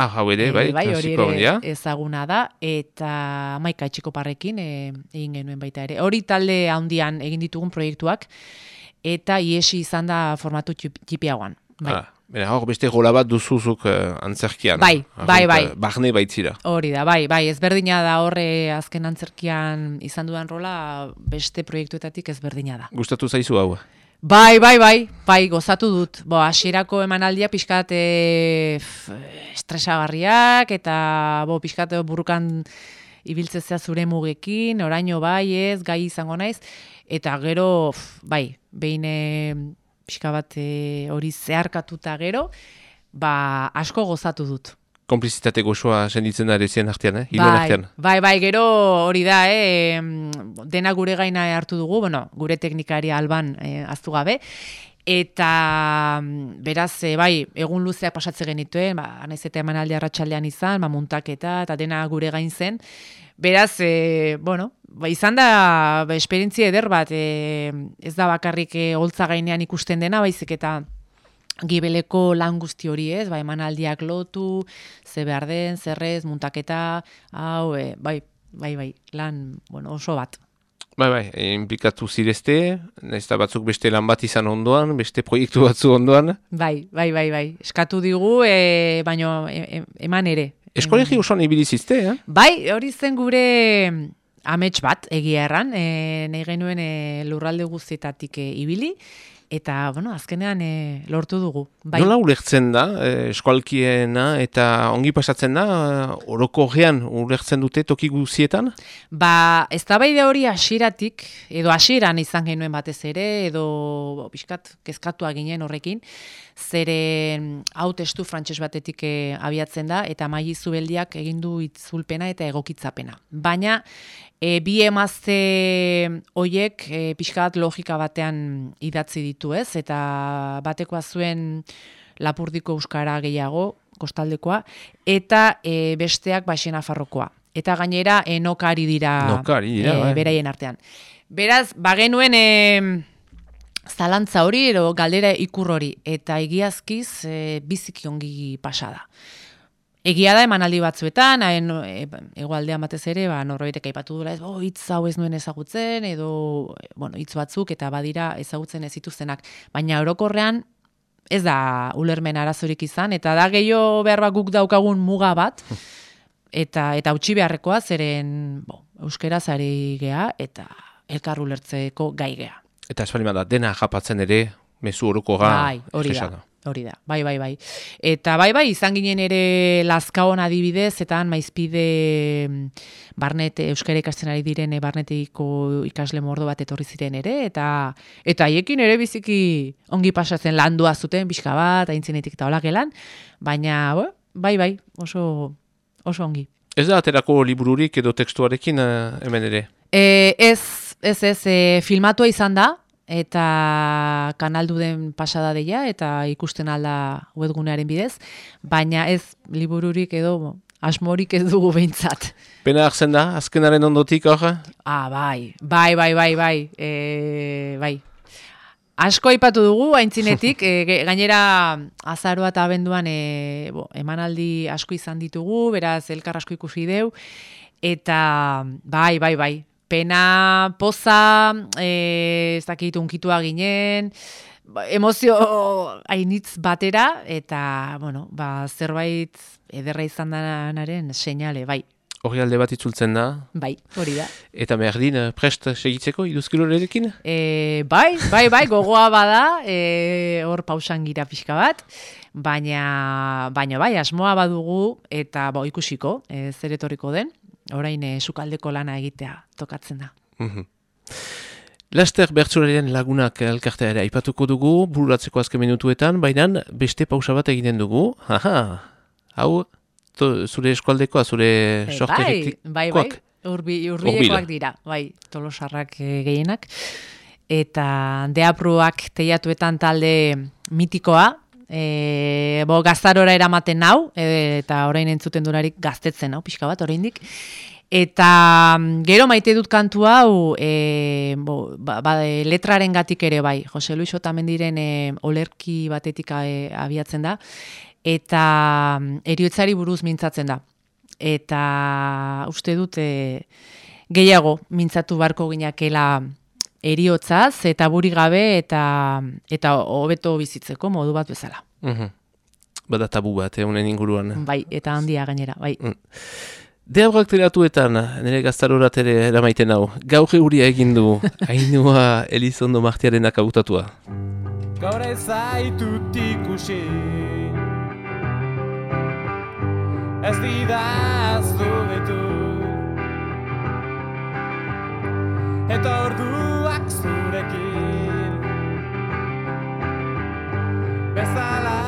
Ah, hau ere, bai, hori klasiko ere ezaguna da, eta maika etxiko parrekin e, egin genuen baita ere. Hori talde handian egin ditugun proiektuak, eta iesi izan da formatu txip- txipiagoan. Bai. Ah, bera, hor beste gola bat duzuzuk uh, antzerkian. Bai, Arrunt, bai, bai. eh, Barne baitzira. Hori da, bai, bai, ezberdina da horre azken antzerkian izan dudan rola, beste proiektuetatik ezberdina da. Gustatu zaizu hau? Bai, bai, bai, bai, gozatu dut. Bo, hasierako emanaldia pixkat e, estresagarriak eta bo, pixkat burrukan ibiltzezea zure mugekin, oraino bai ez, gai izango naiz, eta gero, bai, behin e, pixka bat e, hori zeharkatuta gero, ba, asko gozatu dut. Komplizitate gozoa senditzen da ere zien artean, eh? Hiluen Bai, artean. bai, bai, gero hori da, eh, dena gure gaina hartu dugu, bueno, gure teknikaria alban eh, aztu gabe, eta beraz, eh, bai, egun luzeak pasatze genituen, ba, naiz eta emanaldi arratsaldean izan, ba, muntaketa, eta dena gure gain zen, beraz, eh, bueno, ba, izan da ba, esperientzia eder bat, eh, ez da bakarrik eh, holtza gainean ikusten dena, baizik eta gibeleko lan guzti hori ez, ba, emanaldiak lotu, ze behar den, zerrez, muntaketa, hau, e, bai, bai, bai, lan, bueno, oso bat. Bai, bai, e, implikatu zirezte, nahiz eta batzuk beste lan bat izan ondoan, beste proiektu batzu ondoan. Bai, bai, bai, bai, eskatu digu, e, baino, e, e, eman ere. Eskolegi osoan ibili zizte, eh? Bai, hori zen gure amets bat, egia erran, e, nahi genuen e, lurralde guztietatik e, ibili, eta, bueno, azkenean e, lortu dugu. Bai. Nola ulertzen da, eh, eskualkiena, eta ongi pasatzen da, eh, orokorrean ulertzen dute toki guzietan? Ba, eztabaide hori hasieratik edo hasieran izan genuen batez ere, edo pixkat kezkatua ginen horrekin, zeren hau testu frantses batetik eh, abiatzen da, eta mai zubeldiak egin du itzulpena eta egokitzapena. Baina, e, bi emazte hoiek e, pixkat logika batean idatzi ditu ez, eta batekoa zuen lapurdiko euskara gehiago, kostaldekoa, eta e, besteak baxena farrokoa. Eta gainera enokari dira, Nokari dira, e, bai. beraien artean. Beraz, bagenuen e, zalantza hori, ero galdera ikur hori, eta egiazkiz e, biziki ongi pasada. Egia da emanaldi batzuetan, haen e, egoaldean batez ere, ba, norbaitek aipatu dula, ez, oh, hitz hau ez nuen ezagutzen, edo, e, bueno, hitz batzuk, eta badira ezagutzen ez zituztenak. Baina orokorrean, ez da ulermen arazorik izan, eta da gehiago behar bat guk daukagun muga bat, *laughs* eta eta utzi beharrekoa zeren bo, euskeraz ari gea eta elkar ulertzeko gai gea. Eta espalima da, dena japatzen ere, mezu orokora. bai, hori da. Hori da, bai, bai, bai. Eta bai, bai, izan ginen ere lazkaon adibidez, eta maizpide mm, barnet, euskara ikasten ari diren barnetiko ikasle mordo bat etorri ziren ere, eta eta haiekin ere biziki ongi pasatzen landua zuten, pixka bat, aintzinetik eta hola gelan, baina, bo, bai, bai, oso, oso ongi. Ez da aterako libururik edo tekstuarekin eh, hemen ere. E, ez, ez, ez, e, filmatua izan da, eta kanaldu den pasada deia, eta ikusten alda webgunearen bidez, baina ez libururik edo asmorik ez dugu behintzat. Pena hartzen da, azkenaren ondotik hor? Ah, bai, bai, bai, bai, bai, e, bai. Asko aipatu dugu, aintzinetik, *laughs* e, gainera azaroa eta abenduan e, bo, emanaldi asko izan ditugu, beraz elkar asko ikusi deu, eta bai, bai, bai, pena, poza, e, ez dakit unkitua ginen, ba, emozio hainitz batera, eta, bueno, ba, zerbait ederra izan danaren seinale, bai, Horri alde bat itzultzen da. bai, hori da. Eta merdin, eh, prest segitzeko iduzkilorekin? E, bai, bai, bai, gogoa bada, e, hor pausan gira pixka bat, baina, baina bai, asmoa badugu eta bo, ikusiko, e, zer etorriko den, orain e, sukaldeko lana egitea tokatzen da. Mhm. Laster bertsolaren lagunak elkartea ere aipatuko dugu, bururatzeko azken minutuetan, baina beste pausa bat egiten dugu. Aha, hau, to, zure eskualdekoa, zure E, sorte bai, hektik- bai, bai, koak. urbi, urbilekoak dira, bai, tolosarrak e, gehienak. Eta deapruak teiatuetan talde mitikoa, e, bo, gaztarora eramaten nau, e, eta orain entzuten durarik gaztetzen nau, pixka bat, oraindik. Eta mm, gero maite dut kantu hau e, bo, ba, ba, letraren gatik ere bai. Jose Luis Otamendiren e, olerki batetik e, abiatzen da. Eta mm, eriotzari buruz mintzatzen da. Eta uste dut e, gehiago mintzatu barko ginakela eriotzaz eta buri gabe eta eta hobeto bizitzeko modu bat bezala. Mhm. Bada tabu bat, eh, honen inguruan. Bai, eta handia gainera, bai. Deabrak telatuetan, nire gaztarorat ere eramaiten hau. Gaur euria egin du, *laughs* hainua Elizondo Martiarenak hautatua. Gaur ez zaitut ikusi Ez didaztu betu Eta orduak zurekin. Bezala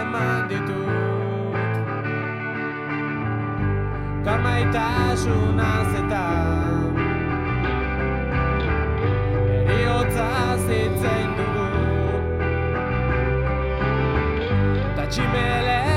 eman ditut Gaur maitasunaz eta Eriotza zitzen dugu. Ta tximeleta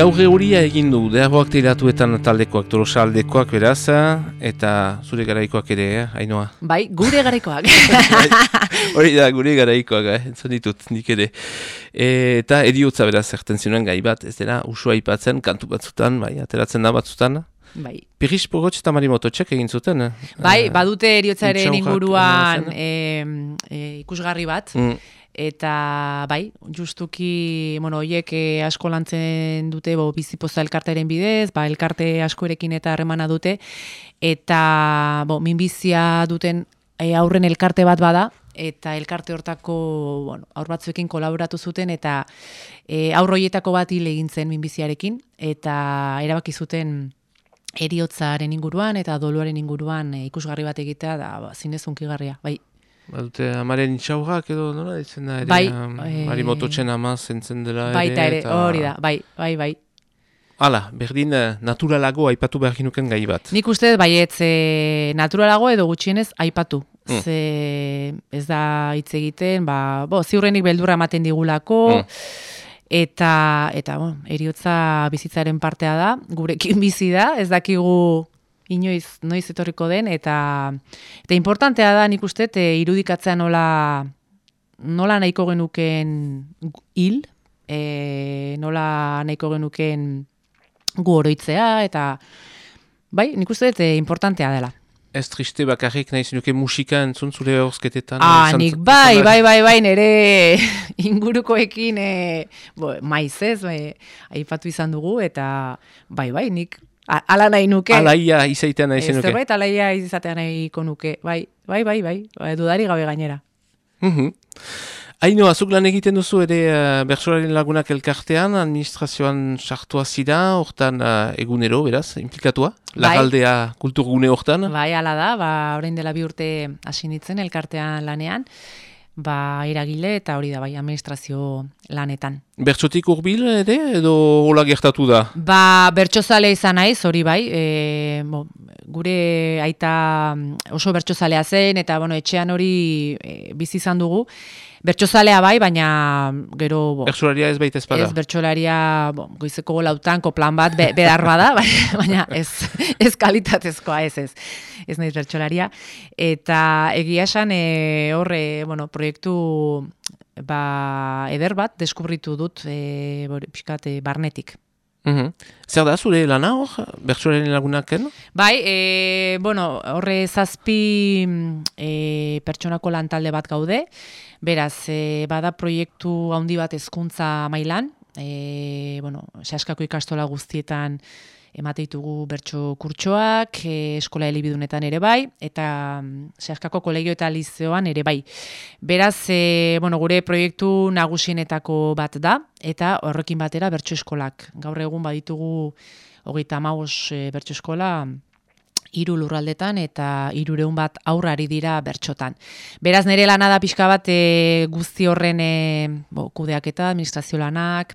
Gaur euria egin du, deagoak teiratuetan taldekoak, tolosa aldekoak beraz, eta zure garaikoak ere, eh, hainoa. Bai, gure garaikoak. *laughs* Hori da, gure garaikoak, eh, entzun ditut, nik ere. E, eta eriotza beraz, zerten zioen gai bat, ez dela, usua aipatzen, kantu batzutan, bai, ateratzen da batzutan. bai. Piris Pogotx eta Marimoto egin zuten, eh? Bai, badute eriotzaren inguruan e, e, ikusgarri bat, mm, eta bai, justuki, bueno, hoiek e, asko lantzen dute bo, bizipoza elkartearen bidez, ba, elkarte askorekin eta harremana dute, eta bo, minbizia duten e, aurren elkarte bat bada, eta elkarte hortako bueno, aur batzuekin kolaboratu zuten eta e, aur hoietako bat hil egin zen minbiziarekin eta erabaki zuten eriotzaren inguruan eta doluaren inguruan e, ikusgarri bat egitea da ba, zinez hunkigarria. Bai, Badute amaren itxaurrak edo nola ditzen da ere? Bai, am, eh, Marimoto txen ama zentzen dela baita ere, hori da, bai, bai, bai. Hala, berdin eh, naturalago aipatu behar ginuken gai bat. Nik uste baietz e, naturalago edo gutxienez aipatu. Mm. Ze ez da hitz egiten, ba, bo, ziurrenik beldurra ematen digulako, Mm. eta, eta bon, eriotza bizitzaren partea da, gurekin bizi da, ez dakigu inoiz noiz etorriko den, eta, eta importantea da nik uste, e, irudikatzea nola, nola nahiko genuken hil, e, nola nahiko genuken gu oroitzea, eta bai, nik uste dut e, importantea dela. Ez triste bakarrik nahi zinuke musika entzun zure horzketetan. Ah, nik bai, bai, bai, bai, nire *laughs* ingurukoekin e, bo, maiz ez, e, aipatu izan dugu, eta bai, bai, nik ala nahi nuke. Alaia izaitean nahi zenuke. Zerbait alaia izatea nahiko nuke, bai, bai, bai, bai, bai dudari gabe gainera. Mhm. Haino, azuk lan egiten duzu ere uh, bertsolaren lagunak elkartean, administrazioan sartua zira, hortan uh, egunero, beraz, implikatua? Bai. Lagaldea kulturgune hortan? Bai, ala da, ba, orain dela bi urte hasi nintzen elkartean lanean, ba, eragile eta hori da, bai, administrazio lanetan. Bertsotik hurbil ere, edo hola gertatu da? Ba, bertsozale izan naiz, hori bai, e, bo, gure aita mm, oso bertsozalea zen, eta bueno, etxean hori e, bizi izan dugu. Bertsozalea bai, baina gero bo, Bertsolaria ez baita ezpada? ez bertsolaria bo, goizeko lautanko plan bat be, bedar bada, *laughs* bai, baina ez, ez kalitatezkoa, ez ez. Ez naiz bertsolaria. Eta egia esan e, horre, bueno, proiektu ba, eder bat deskubritu dut e, bori, pixkat, e, barnetik. Mhm. Zer da, zure lana hor, bertsolaren lagunaken? Bai, e, bueno, horre zazpi mm, e, pertsonako lantalde bat gaude, beraz, e, bada proiektu handi bat hezkuntza mailan, e, bueno, sehaskako ikastola guztietan emate ditugu bertso kurtsoak, e, eskola elibidunetan ere bai, eta mm, sehaskako kolegio eta lizeoan ere bai. Beraz, e, bueno, gure proiektu nagusienetako bat da, eta horrekin batera bertso eskolak. Gaur egun baditugu hogeita hamabost e, bertso eskola hiru lurraldetan eta hirureun bat aurrari dira bertxotan. Beraz nire lana da pixka bat e, guzti horren e, bo, kudeaketa, administrazio lanak,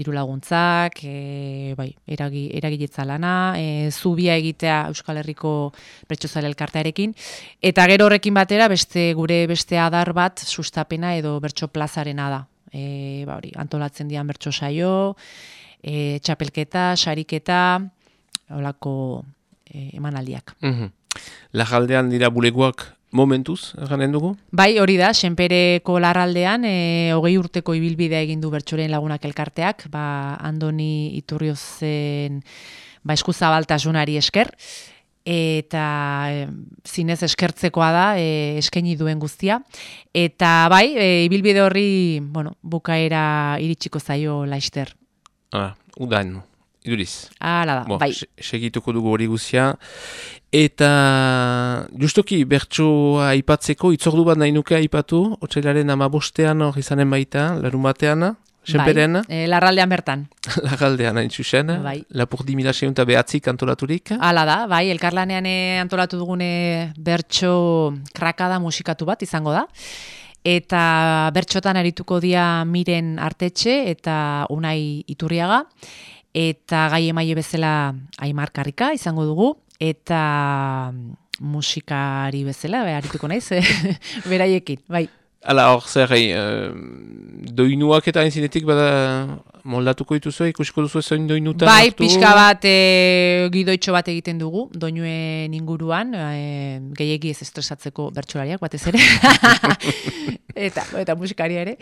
diru laguntzak, e, bai, eragi, eragiletza lana, e, zubia egitea Euskal Herriko bertsozale elkartearekin, eta gero horrekin batera beste gure beste adar bat sustapena edo bertso plazarena da. E, ba, hori, antolatzen dian bertso saio, e, txapelketa, sariketa, holako e, emanaldiak. Mhm. Lagaldean dira bulegoak momentuz, ganen dugu? Bai, hori da, senpereko larraldean, e, hogei urteko ibilbidea egin du bertsoren lagunak elkarteak, ba, Andoni Iturriozen ba, eskuzabaltasunari esker, eta e, zinez eskertzekoa da e, eskaini duen guztia. Eta bai, e, ibilbide horri, bueno, bukaera iritsiko zaio laister. Ah, udan, iduriz. Hala da, Bo, bai. se- segituko dugu hori guzia. Eta justoki bertsoa aipatzeko itzordu bat nahi nuke aipatu, otxailaren amabostean hor izanen baita, larun batean, senperen, Bai, e, larraldean bertan. *laughs* lagaldean hain zuzen, Bai. lapurdi mila seunta behatzik antolaturik. Hala da, bai, elkarlanean eh, antolatu dugune bertso krakada musikatu bat izango da. Eta bertxotan arituko dia miren artetxe eta unai iturriaga. Eta gai emaile bezala aimar karrika izango dugu. Eta musikari bezala, be, arituko naiz, *laughs* beraiekin, bai. Ala, hor zer, eh, doinuak eta enzinetik bada moldatuko dituzu, ikusiko duzu zoin doinutan Bai, hartu? pixka bat e, gidoitxo bat egiten dugu, doinuen inguruan, e, gehiegi ez estresatzeko bertsolariak batez ere, *laughs* eta, eta musikaria ere.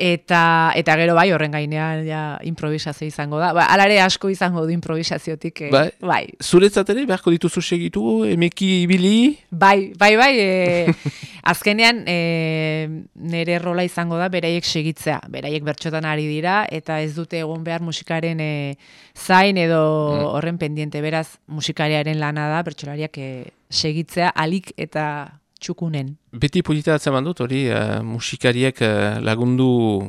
Eta, eta gero bai, horren gainean ja, improvisazio izango da. Ba, alare asko izango du improvisaziotik. E, Bai. bai. Zuretzat ere, beharko dituzu segitu, emeki ibili, Bai, bai, bai, e, *laughs* azkenean e, nire rola izango da beraiek segitzea. Beraiek bertxotan ari dira eta ez dute egon behar musikaren e, zain edo horren pendiente. Beraz, musikariaren lana da bertsolariak e, segitzea alik eta txukunen. Beti polita atzeman dut, hori, eh, musikariek eh, lagundu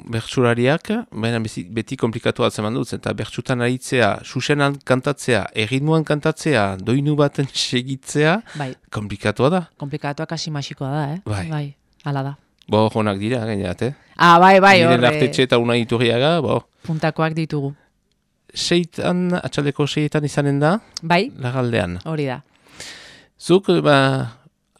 bertsulariak, baina bezi- beti komplikatu atzeman dut, eta bertsutan aritzea, susenan kantatzea, erritmuan kantatzea, doinu baten *laughs* segitzea, Bai, komplikatua da. komplikatuak hasi masikoa da, eh? Bai. bai hala da. Bo, honak dira, gaineat, eh? Ah, bai, bai, Nire hor, lartetxe e, eta una iturriaga, bo. puntakoak ditugu. Seitan, atxaldeko seietan izanen da, Bai, lagaldean. hori da. Zuk, ba,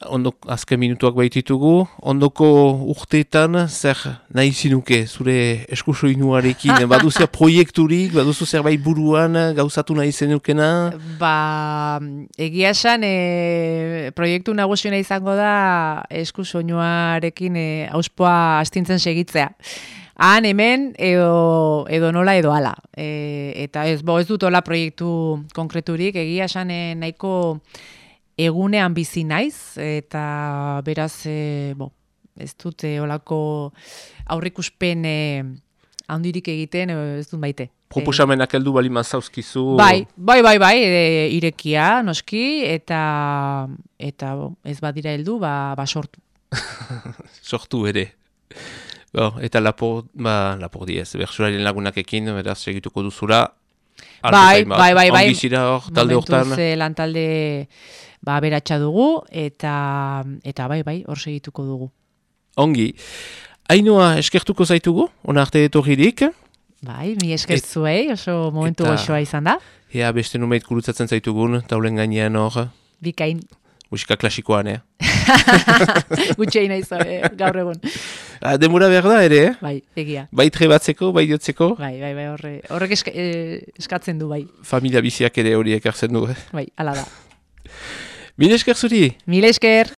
ondo, azken minutuak baititugu, ondoko urteetan, zer nahi zinuke, zure eskusoinuarekin, *laughs* baduzia proiekturik, baduzu zerbait buruan, gauzatu nahi zenukena, Ba, egia esan, e, proiektu nagusiena izango da esku soinuarekin e, auspoa astintzen segitzea. Han hemen edo, edo nola edo ala. E, eta ez, bo, ez dut hola proiektu konkreturik, egia esan e, nahiko egunean bizi naiz, eta beraz, e, bo, ez dut e, olako aurrikuspen e, handirik egiten, ez dut baite. proposamenak heldu bali mazauzkizu. Bai, bai, bai, bai, e, irekia, noski, eta eta bo, ez badira heldu, ba, ba sortu. *laughs* sortu ere. Bo, eta lapor, ba, lapor diez, bertsuraren lagunakekin, beraz, segituko duzula. Bai, bai, bai, bai. Ongi zira hor, talde hortan. Momentuz, eh, lantalde ba, beratxa dugu, eta, eta bai, bai, hor segituko dugu. Ongi. Ainhoa eskertuko zaitugu, ona arte etorririk. Bai, mi esker zuei, oso momentu goxoa izan da. Ea beste numeit gurutzatzen zaitugun, taulen gainean hor, Bikain, musika klasikoan, eh? *laughs* gutxei nahi zabe, gaur egun. Ah, demura behar da ere, eh? Bai, egia. Bai trebatzeko, bai jotzeko, Bai, bai, bai, horre, horrek eska, eh, eskatzen du, bai. familia biziak ere hori ekartzen du, eh? Bai, ala da. Mil esker zuri! Mil esker!